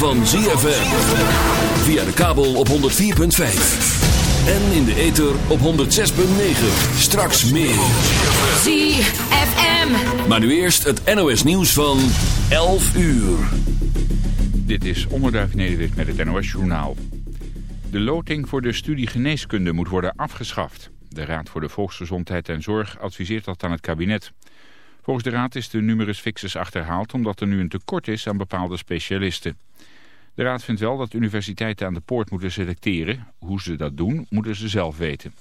van ZFM. Via de kabel op 104.5. En in de ether op 106.9. Straks meer. ZFM. Maar nu eerst het NOS nieuws van 11 uur. Dit is Onderduif Nederwit met het NOS Journaal. De loting voor de studie geneeskunde moet worden afgeschaft. De Raad voor de Volksgezondheid en Zorg adviseert dat aan het kabinet. Volgens de Raad is de numerus fixus achterhaald omdat er nu een tekort is aan bepaalde specialisten. De Raad vindt wel dat universiteiten aan de poort moeten selecteren. Hoe ze dat doen, moeten ze zelf weten.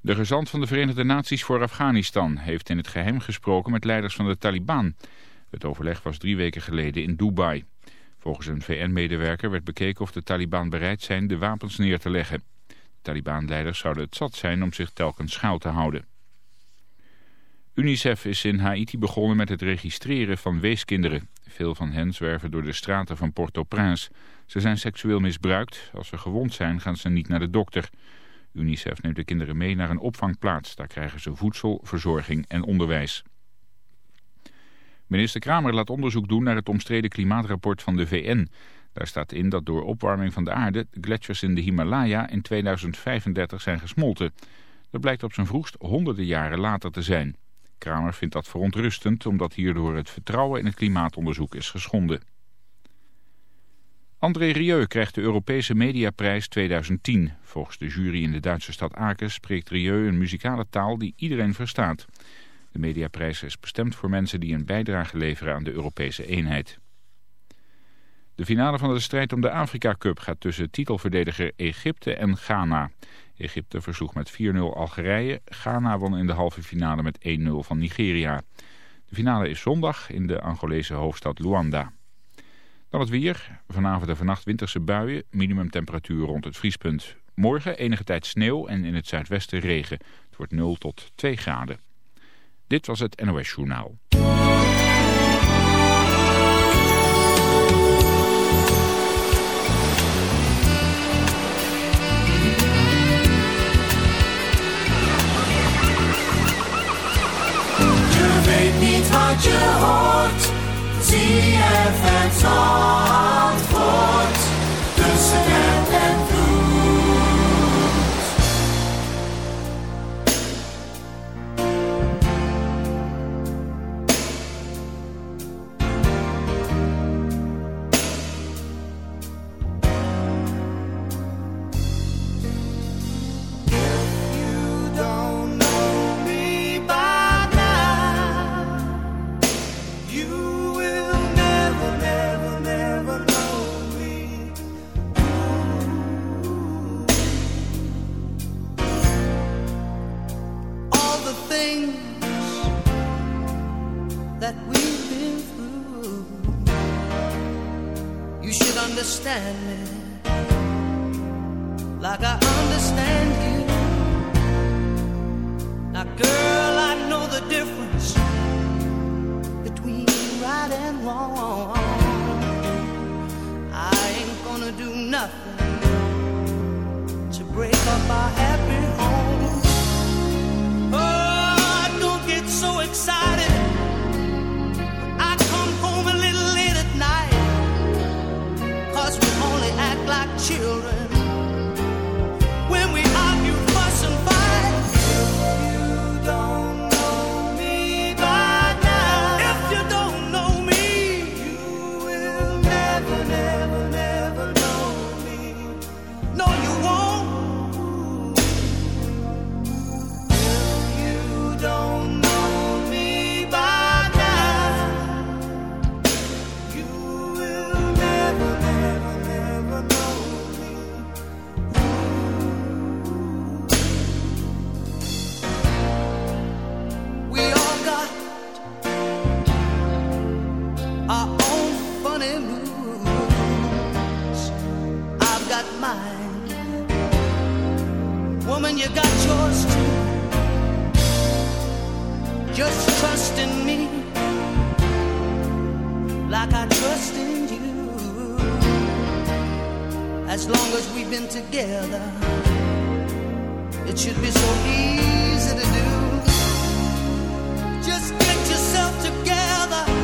De gezant van de Verenigde Naties voor Afghanistan heeft in het geheim gesproken met leiders van de Taliban. Het overleg was drie weken geleden in Dubai. Volgens een VN-medewerker werd bekeken of de Taliban bereid zijn de wapens neer te leggen. De Taliban-leiders zouden het zat zijn om zich telkens schuil te houden. UNICEF is in Haiti begonnen met het registreren van weeskinderen. Veel van hen zwerven door de straten van Port-au-Prince. Ze zijn seksueel misbruikt. Als ze gewond zijn gaan ze niet naar de dokter. UNICEF neemt de kinderen mee naar een opvangplaats. Daar krijgen ze voedsel, verzorging en onderwijs. Minister Kramer laat onderzoek doen naar het omstreden klimaatrapport van de VN. Daar staat in dat door opwarming van de aarde de gletsjers in de Himalaya in 2035 zijn gesmolten. Dat blijkt op zijn vroegst honderden jaren later te zijn. Kramer vindt dat verontrustend omdat hierdoor het vertrouwen in het klimaatonderzoek is geschonden. André Rieu krijgt de Europese Mediaprijs 2010. Volgens de jury in de Duitse stad Aken spreekt Rieu een muzikale taal die iedereen verstaat. De Mediaprijs is bestemd voor mensen die een bijdrage leveren aan de Europese eenheid. De finale van de strijd om de Afrika Cup gaat tussen titelverdediger Egypte en Ghana. Egypte versloeg met 4-0 Algerije. Ghana won in de halve finale met 1-0 van Nigeria. De finale is zondag in de Angolese hoofdstad Luanda. Dan het weer. Vanavond en vannacht winterse buien. Minimumtemperatuur rond het vriespunt. Morgen enige tijd sneeuw en in het zuidwesten regen. Het wordt 0 tot 2 graden. Dit was het NOS Journaal. Wat je hoort. ZFM Zandvoort. Tussen app en Just trust in me like I trust in you. As long as we've been together, it should be so easy to do. Just get yourself together.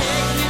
take me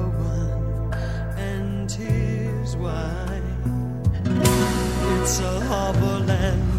It's a harbor land.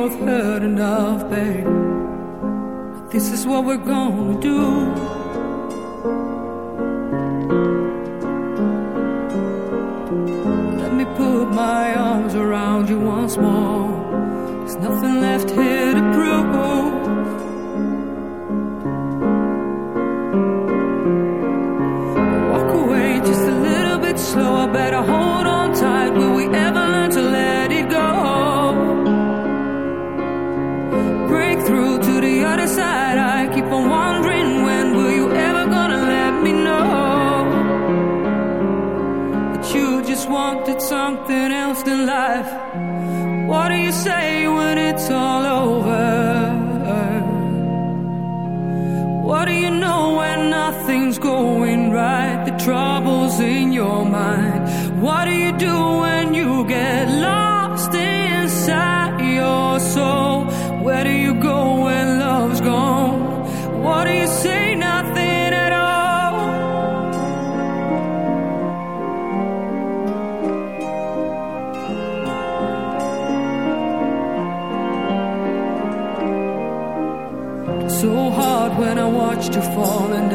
both heard enough, babe. pain. this is what we're gonna do. Let me put my arms around you once more.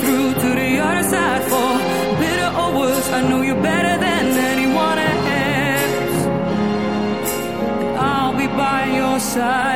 through to the other side for better or worse. I know you better than anyone else. I'll be by your side.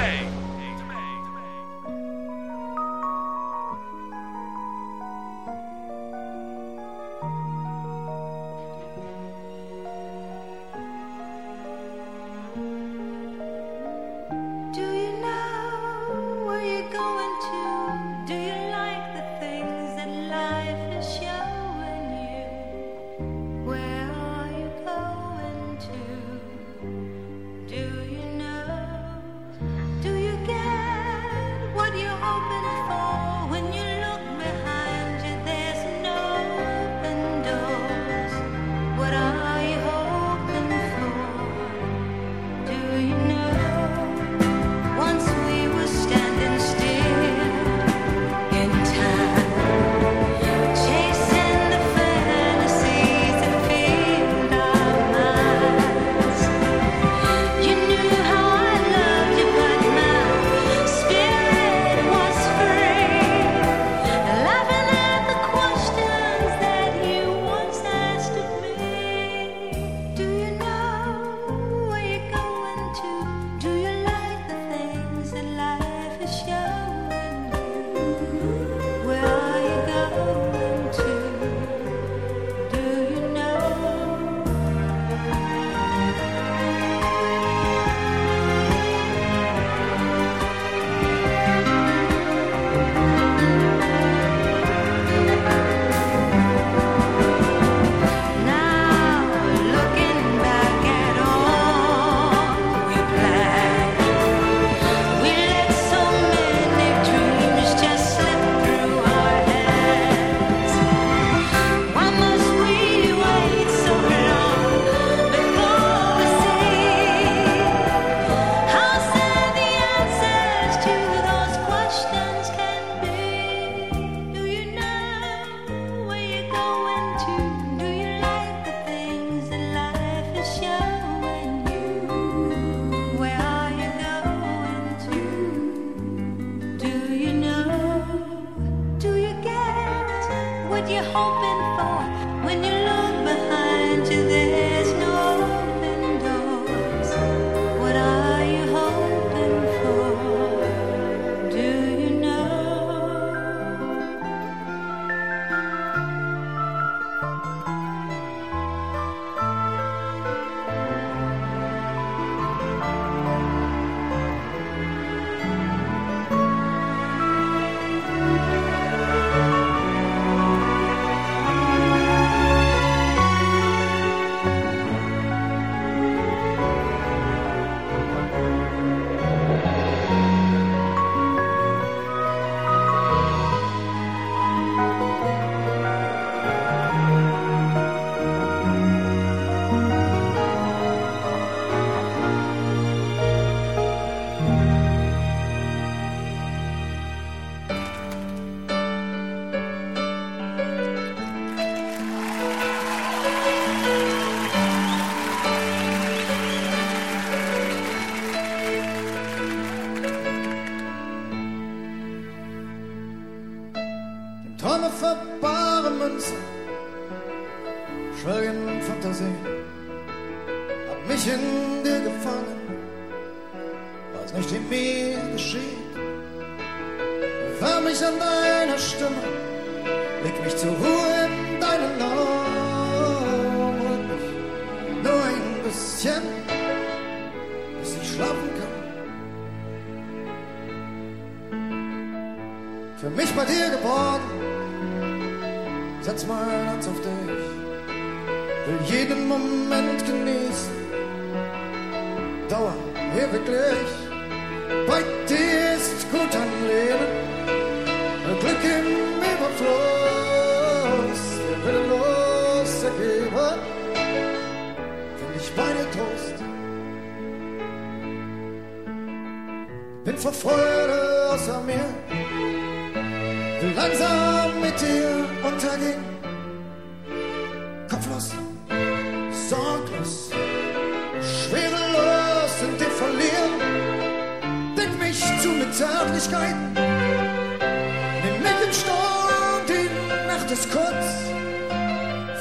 Zeit ist kurz,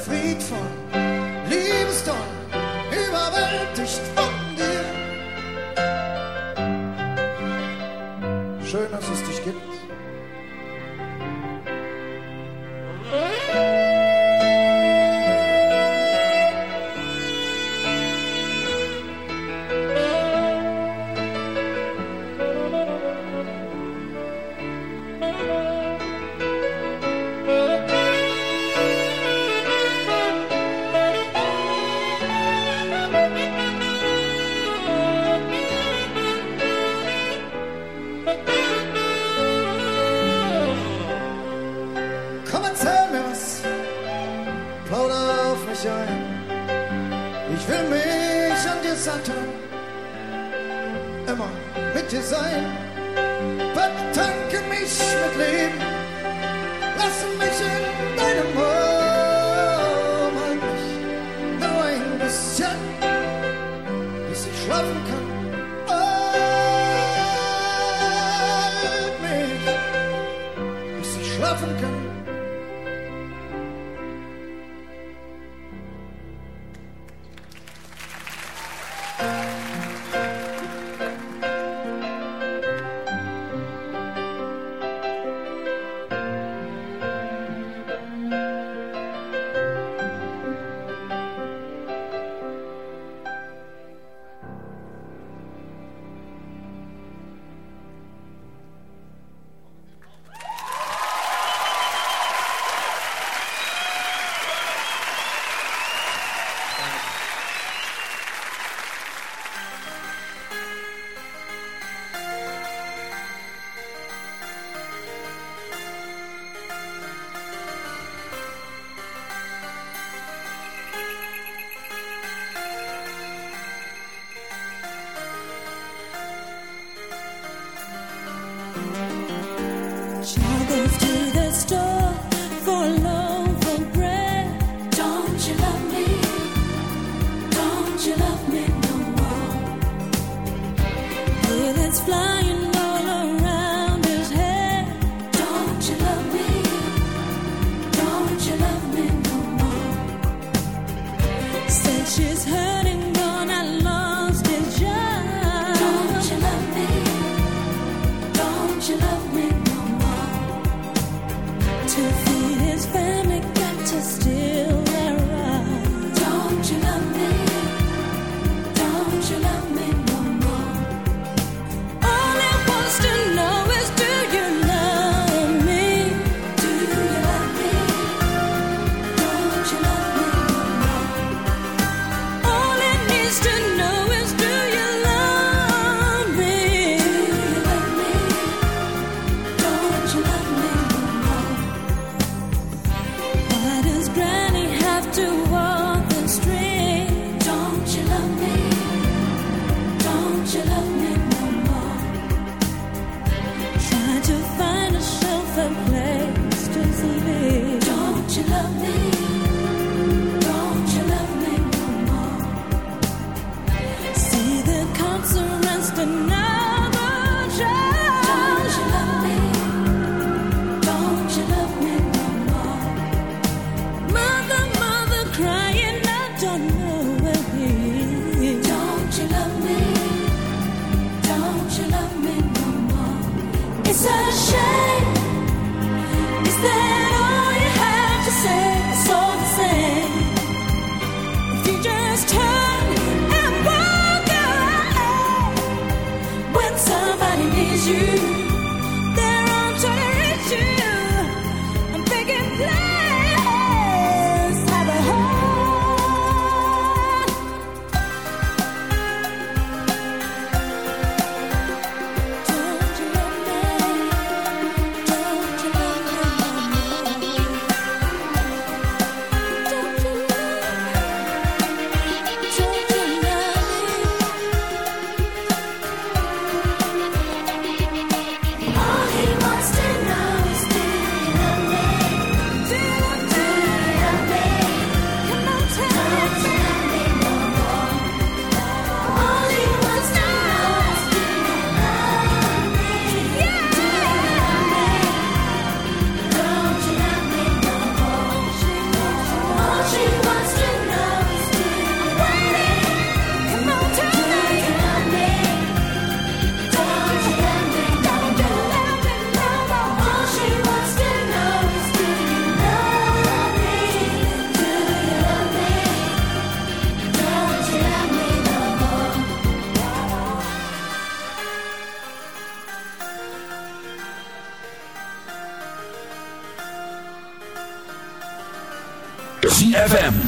friedvoll, liebestoll, überwältigt von dir. Schön, dass es dich gibt.